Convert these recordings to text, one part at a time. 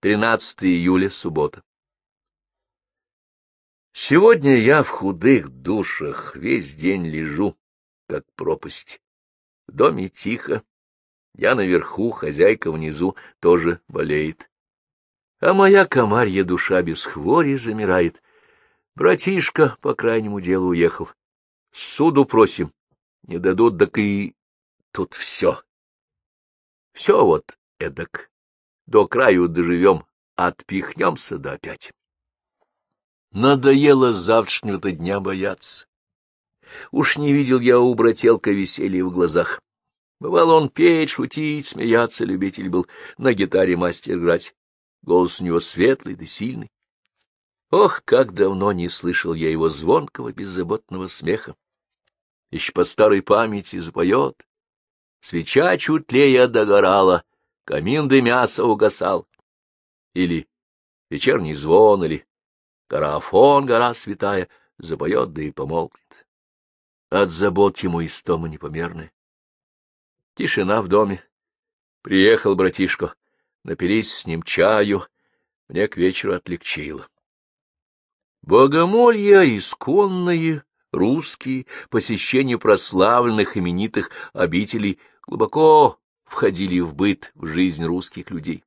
13 июля, суббота. Сегодня я в худых душах весь день лежу, как пропасть. В доме тихо. Я наверху, хозяйка внизу тоже болеет. А моя комарья душа без хвори замирает. Братишка по крайнему делу уехал. Суду просим. Не дадут, так и тут все. Все вот эдак. До краю доживем, отпихнемся да опять. Надоело завтрашнего-то дня бояться. Уж не видел я у брателка веселья в глазах. Бывал он петь, шутить, смеяться, любитель был, на гитаре мастер играть. Голос у него светлый да сильный. Ох, как давно не слышал я его звонкого, беззаботного смеха. Еще по старой памяти запоет. Свеча чуть лея догорала, камин дымяса угасал. Или вечерний звон, или Карафон, гора святая, запоет, да и помолкнет. От забот ему истома непомерная. Тишина в доме. Приехал братишка, напились с ним чаю, мне к вечеру отлегчило. Богомолья исконные, русские, посещение прославленных именитых обителей глубоко входили в быт, в жизнь русских людей.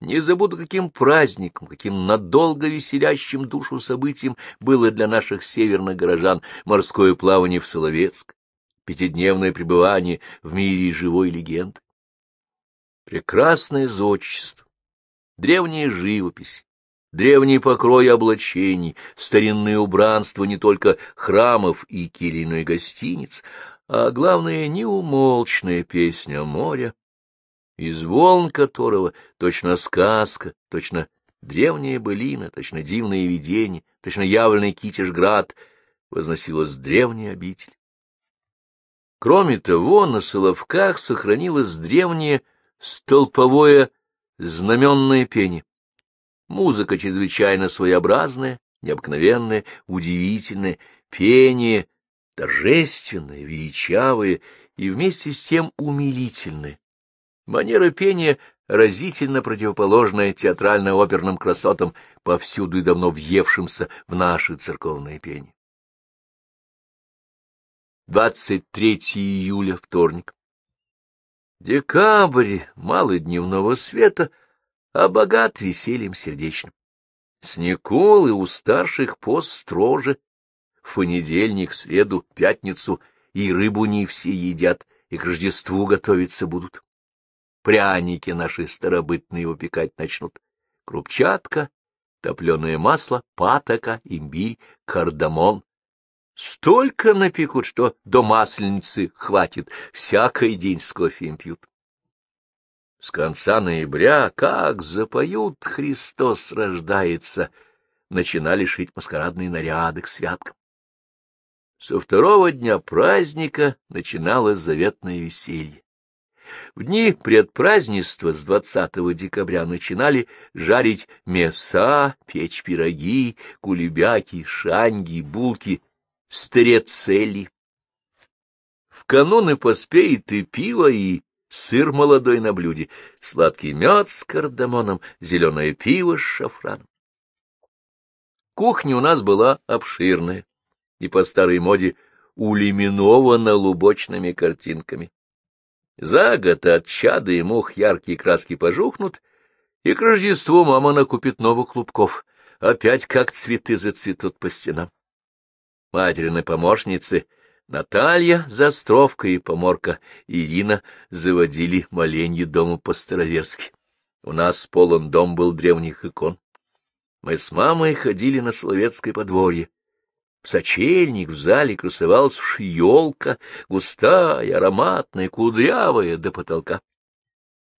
Не забуду, каким праздником, каким надолго веселящим душу событием было для наших северных горожан морское плавание в Соловецк, пятидневное пребывание в мире живой легенды. Прекрасное зодчество, древняя живопись, древний покрой облачений, старинное убранство не только храмов и килий, гостиниц, а главное — неумолчная песня моря, из волн которого точно сказка, точно древняя былина, точно дивное видение, точно явленный Китежград, возносилась древняя обитель. Кроме того, на Соловках сохранилось древнее столповое знаменное пение. Музыка чрезвычайно своеобразная, необыкновенная, удивительная, пение торжественное, величавое и вместе с тем умилительное Манера пения разительно противоположная театрально-оперным красотам, повсюду и давно въевшимся в наши церковные пение. 23 июля, вторник. Декабрь, мало дневного света, а богат весельем сердечным. С Николы у старших пост строже. В понедельник, среду, пятницу и рыбу не все едят, и к Рождеству готовиться будут пряники наши старобытные выпекать начнут. Крупчатка, топленое масло, патока, имбирь, кардамон. Столько напекут, что до масленицы хватит, всякий день с кофеем пьют. С конца ноября, как запоют «Христос рождается», начинали шить маскарадные наряды к святкам. Со второго дня праздника начиналось заветное веселье. В дни предпразднества с 20 декабря начинали жарить мяса, печь пироги, кулебяки, шанги, булки, стрецели. В кануны поспеет и пиво, и сыр молодой на блюде, сладкий мед с кардамоном, зеленое пиво с шафраном. Кухня у нас была обширная и по старой моде улиминована лубочными картинками. За год от чада и мух яркие краски пожухнут, и к Рождеству мама накупит новых клубков, опять как цветы зацветут по стенам. Материны помощницы Наталья, Застровка и поморка Ирина заводили моленье дома по-староверски. У нас полон дом был древних икон. Мы с мамой ходили на Словецкое подворье, сочельник в зале красовалась елка, густая, ароматная, кудрявая до потолка.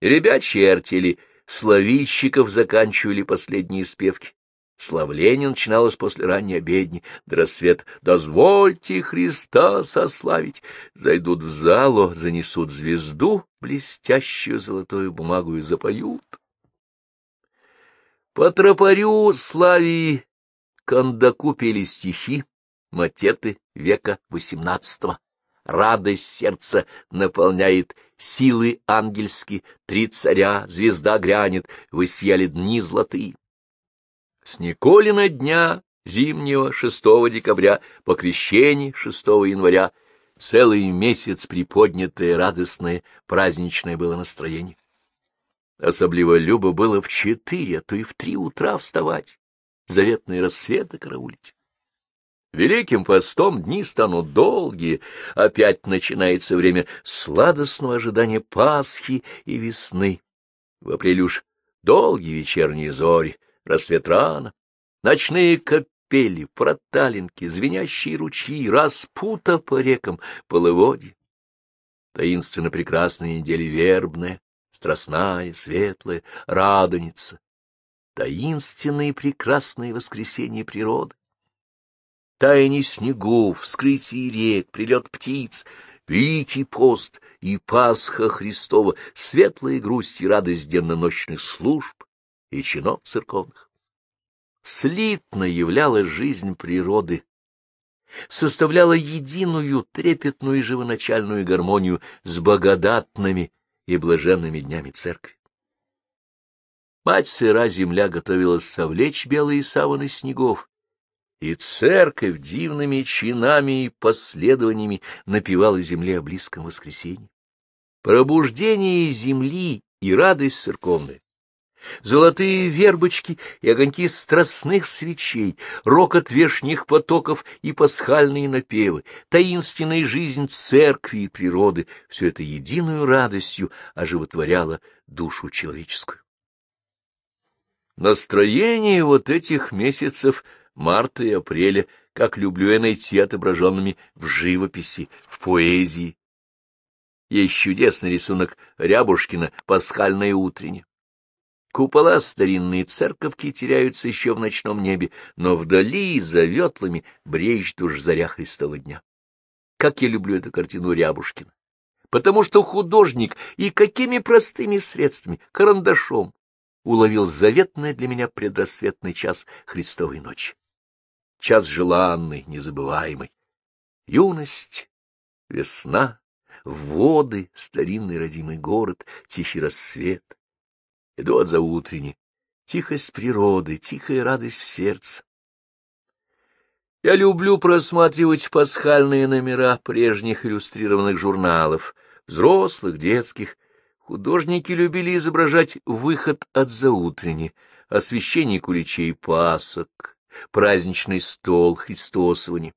Ребячьи артели славильщиков заканчивали последние спевки. Славление начиналось после ранней обедни, до рассвет «Дозвольте Христа сославить!» Зайдут в залу, занесут звезду, блестящую золотую бумагу, и запоют. По тропарю слави Кандаку пели стихи, Матеты века XVIII. Радость сердца наполняет силы ангельские, три царя, звезда грянет, высияли дни золотые. С Николина дня зимнего 6 декабря по крещении 6 января целый месяц приподнятое, радостное, праздничное было настроение. Особливо любо было в четыре, а то и в три утра вставать, заветные рассветы караулить. Великим постом дни станут долгие, опять начинается время сладостного ожидания Пасхи и весны. В апреле уж долгие вечерние зори, рассвет рано, ночные капели, проталинки, звенящие ручьи, распута по рекам, полыводье. Таинственно прекрасная неделя вербная, страстная, светлая, радоница. Таинственное и прекрасное воскресенье природы таяние снегов, вскрытие рек, прилет птиц, Великий пост и Пасха Христова, светлая грусть и радость денно-ночных служб и чинов церковных. Слитно являла жизнь природы, составляла единую трепетную и живоначальную гармонию с благодатными и блаженными днями церкви. Мать сыра земля готовилась совлечь белые саваны снегов, и церковь дивными чинами и последованиями напевала земле о близком воскресенье. Пробуждение земли и радость церковная, золотые вербочки и огоньки страстных свечей, рокот вешних потоков и пасхальные напевы, таинственная жизнь церкви и природы — все это единую радостью оживотворяло душу человеческую. Настроение вот этих месяцев — марта и апреля, как люблю я найти отображенными в живописи, в поэзии. Есть чудесный рисунок Рябушкина «Пасхальное утренне». Купола старинные церковки теряются еще в ночном небе, но вдали, за ветлами, брежет уж заря Христова дня. Как я люблю эту картину Рябушкина! Потому что художник и какими простыми средствами, карандашом, уловил заветный для меня предрассветный час Христовой ночи час желанный, незабываемый. Юность, весна, воды, старинный родимый город, тихий рассвет. Иду от заутренней, тихость природы, тихая радость в сердце. Я люблю просматривать пасхальные номера прежних иллюстрированных журналов, взрослых, детских. Художники любили изображать выход от заутренней, освещение куличей пасок, праздничный стол Христосовани.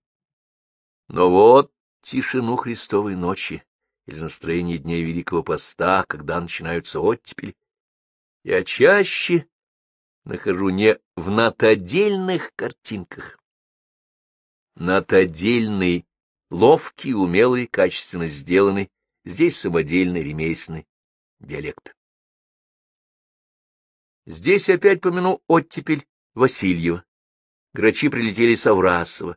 Но вот тишину Христовой ночи или настроение дней Великого Поста, когда начинаются оттепели, я чаще нахожу не в натодельных картинках. Натодельный, ловкий, умелый, качественно сделанный, здесь самодельный, ремесленный диалект. Здесь опять помяну оттепель Васильева. Грачи прилетели с Аврасова,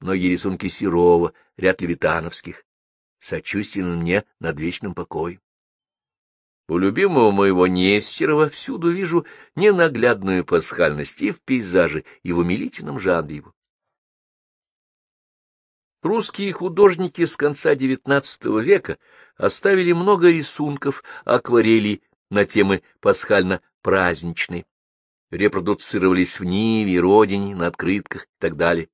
многие рисунки Серова, ряд левитановских. Сочувственно мне над вечным покоем. У любимого моего Нестерова всюду вижу ненаглядную пасхальность и в пейзаже, и в умилительном жанре его. Русские художники с конца XIX века оставили много рисунков, акварелей на темы пасхально-праздничной, репродуцировались в Ниве, Родине, на открытках и так далее.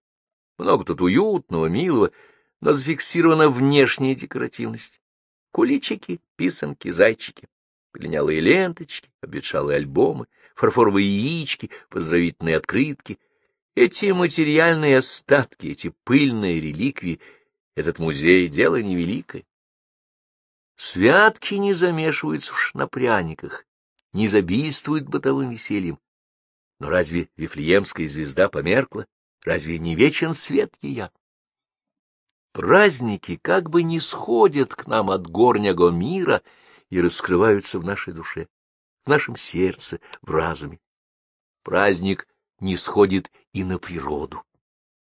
Много тут уютного, милого, но зафиксирована внешняя декоративность. Куличики, писанки, зайчики, пеленялые ленточки, обветшалые альбомы, фарфоровые яички, поздравительные открытки. Эти материальные остатки, эти пыльные реликвии, этот музей — дело невеликое. Святки не замешиваются уж на пряниках, не забийствуют бытовым весельем, но разве Вифлеемская звезда померкла? Разве не вечен свет ее? Праздники как бы не сходят к нам от горнего мира и раскрываются в нашей душе, в нашем сердце, в разуме. Праздник не сходит и на природу.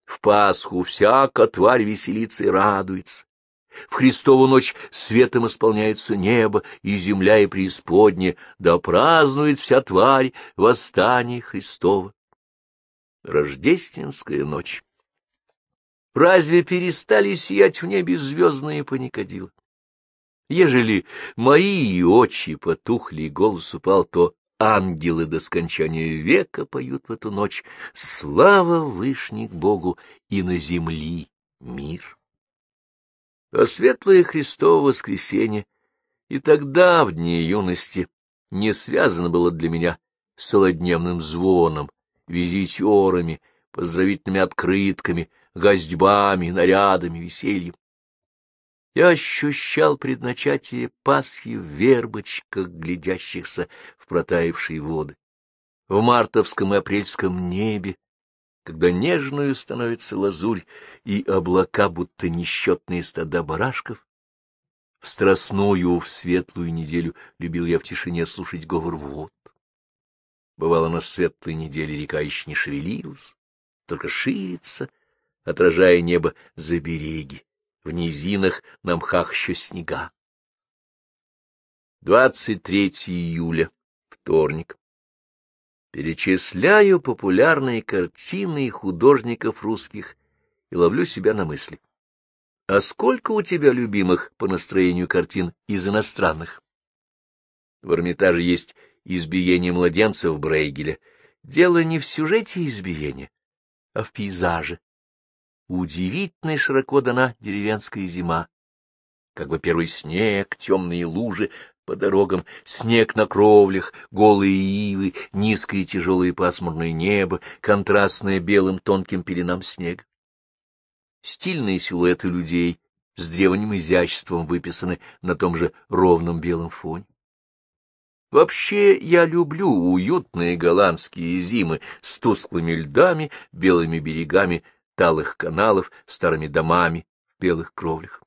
В Пасху всяка тварь веселится и радуется. В Христову ночь светом исполняется небо, и земля, и преисподняя, да празднует вся тварь восстание Христова. Рождественская ночь. Разве перестали сиять в небе звездные паникадилы? Ежели мои очи потухли и голос упал, то ангелы до скончания века поют в эту ночь «Слава Вышних Богу и на земли мир». А светлое Христово воскресенье и тогда, в дни юности, не связано было для меня с целодневным звоном, визитерами, поздравительными открытками, гостьбами, нарядами, весельем. Я ощущал предначатие Пасхи в вербочках, глядящихся в протаявшие воды, в мартовском и апрельском небе, когда нежную становится лазурь, и облака, будто несчетные стада барашков. В страстную, в светлую неделю любил я в тишине слушать говор вод. Бывало, на светлой неделе река еще не шевелилась, только ширится, отражая небо за береги в низинах на мхах еще снега. 23 июля, вторник. Перечисляю популярные картины художников русских и ловлю себя на мысли. А сколько у тебя любимых по настроению картин из иностранных? В Эрмитаже есть избиение младенцев Брейгеля. Дело не в сюжете избиения, а в пейзаже. Удивительно широко дана деревенская зима. Как бы первый снег, темные лужи по дорогам, снег на кровлях, голые ивы, низкое тяжелое пасмурное небо, контрастное белым тонким пеленам снега. Стильные силуэты людей с древним изяществом выписаны на том же ровном белом фоне. Вообще я люблю уютные голландские зимы с тусклыми льдами, белыми берегами, талых каналов, старыми домами в белых кровлях.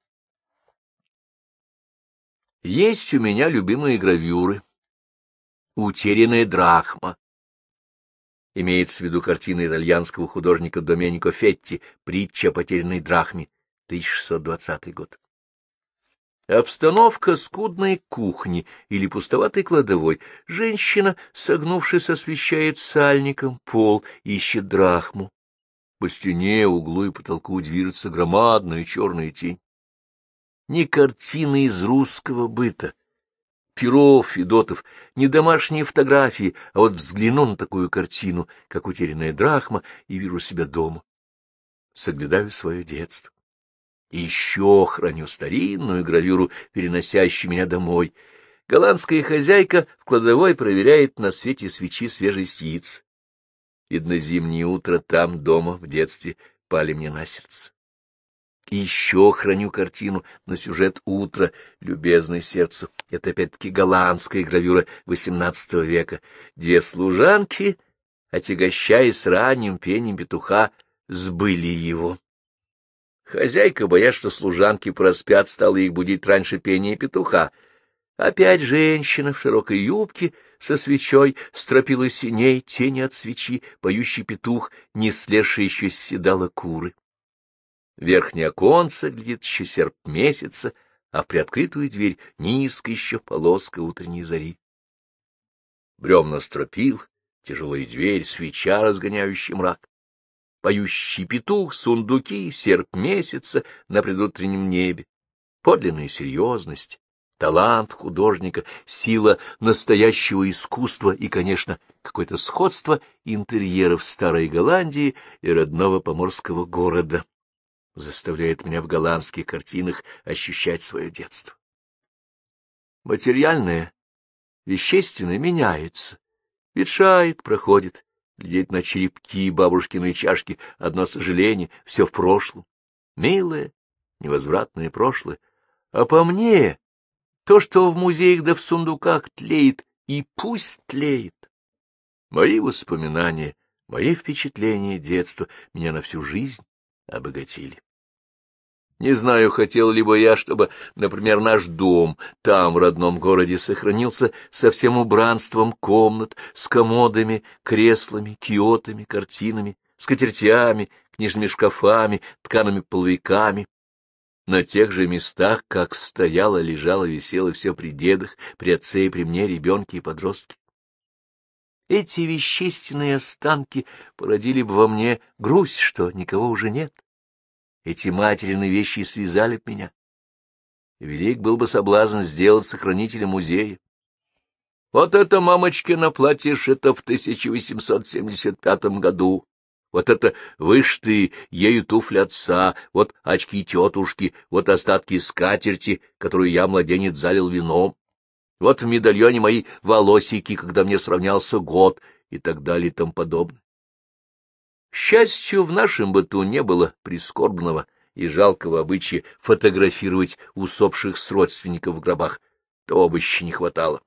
Есть у меня любимые гравюры. Утерянная драхма. Имеется в виду картина итальянского художника Доменико Фетти «Притча о потерянной драхме», 1620 год. Обстановка скудной кухни или пустоватой кладовой. Женщина, согнувшись, освещает сальником пол, ищет драхму. По стене, углу и потолку движется громадная черная тень. Не картины из русского быта, Перов, Федотов, не домашние фотографии, а вот взгляну на такую картину, как утерянная драхма, и вижу себя дома. Соглядаю свое детство. И еще храню старинную гравюру, переносящую меня домой. Голландская хозяйка в кладовой проверяет на свете свечи свежесть яиц. Видно, зимнее утро там, дома, в детстве, пали мне на сердце. Еще храню картину на сюжет «Утро», любезное сердцу. Это опять-таки голландская гравюра XVIII века. Две служанки, отягощаясь ранним пением петуха, сбыли его. Хозяйка, боясь, что служанки проспят, стала их будить раньше пения петуха — Опять женщина в широкой юбке со свечой стропила синей тени от свечи, поющий петух, не слезший еще седала куры. Верхнее оконце глядит еще серп месяца, а в приоткрытую дверь низко еще полоска утренней зари. Бревна стропил, тяжелая дверь, свеча, разгоняющий мрак. Поющий петух, сундуки, серп месяца на предутреннем небе. Подлинная серьезность, талант художника, сила настоящего искусства и, конечно, какое-то сходство интерьеров старой Голландии и родного поморского города заставляет меня в голландских картинах ощущать свое детство. Материальное, вещественное меняется, ветшает, проходит, глядеть на черепки бабушкиной чашки, одно сожаление, все в прошлом, милое, невозвратное прошлое, а по мне то, что в музеях да в сундуках тлеет, и пусть тлеет. Мои воспоминания, мои впечатления детства меня на всю жизнь обогатили. Не знаю, хотел ли бы я, чтобы, например, наш дом там, в родном городе, сохранился со всем убранством комнат, с комодами, креслами, киотами, картинами, скатертями, книжными шкафами, ткаными половиками, на тех же местах, как стояло, лежало, висело все при дедах, при отце и при мне, ребенке и подростке. Эти вещественные останки породили бы во мне грусть, что никого уже нет. Эти материны вещи связали б меня. велик был бы соблазн сделать сохранителем музея. Вот это мамочкино платье шито в 1875 году, вот это вышитые ею туфли отца, вот очки тетушки, вот остатки скатерти, которую я, младенец, залил вином, вот в медальоне мои волосики, когда мне сравнялся год, и так далее и тому подобное. Счастью, в нашем быту не было прискорбного и жалкого обычая фотографировать усопших с родственников в гробах. Того бы не хватало.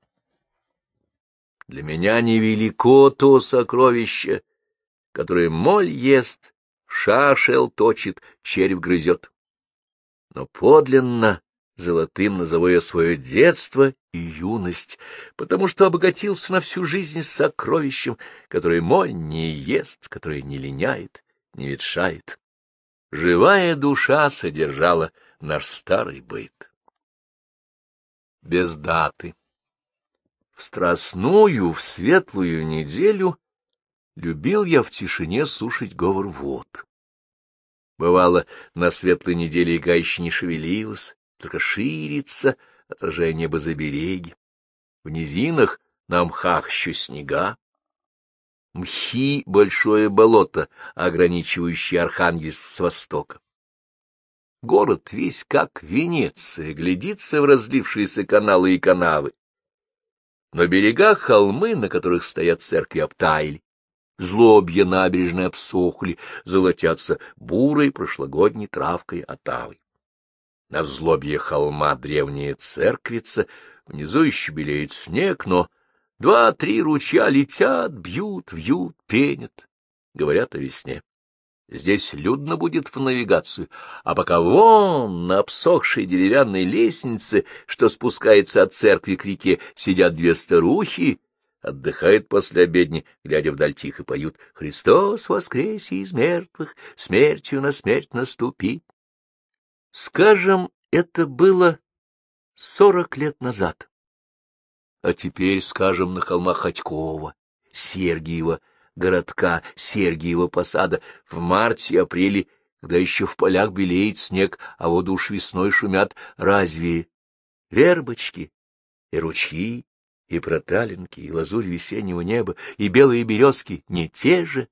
Для меня невелико то сокровище, которое моль ест, шашел точит, червь грызет. Но подлинно золотым назову я свое детство и юность, потому что обогатился на всю жизнь сокровищем, которое моль не ест, которое не линяет, не ветшает. Живая душа содержала наш старый быт. Без даты. В страстную, в светлую неделю любил я в тишине слушать говор вод. Бывало, на светлой неделе яга еще не шевелилась, только ширится, за береги. В низинах на мхах еще снега. Мхи — большое болото, ограничивающее Архангельск с востока. Город весь как Венеция, глядится в разлившиеся каналы и канавы. На берегах холмы, на которых стоят церкви, обтаяли. Злобья набережные обсохли, золотятся бурой прошлогодней травкой отавой. На взлобье холма древняя церквица, внизу еще белеет снег, но два-три ручья летят, бьют, вьют, пенят, говорят о весне. Здесь людно будет в навигацию, а пока вон на обсохшей деревянной лестнице, что спускается от церкви к реке, сидят две старухи, отдыхают после обедни, глядя вдаль тихо поют «Христос воскресе из мертвых, смертью на смерть наступи». Скажем, это было сорок лет назад. А теперь, скажем, на холмах Ходькова, Сергиева, городка Сергиева посада, в марте-апреле, когда еще в полях белеет снег, а воду уж весной шумят, разве вербочки и ручьи, и проталинки, и лазурь весеннего неба, и белые березки не те же?